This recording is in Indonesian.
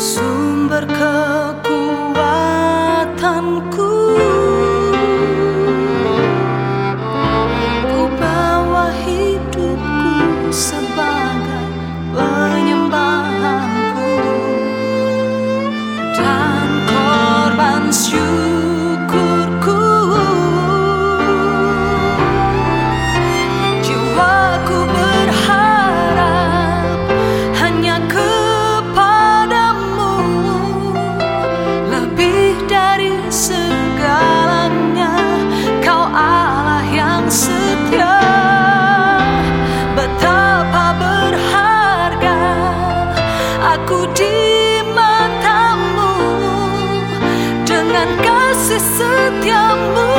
sumber kau di matamu Dengan kasih setiamu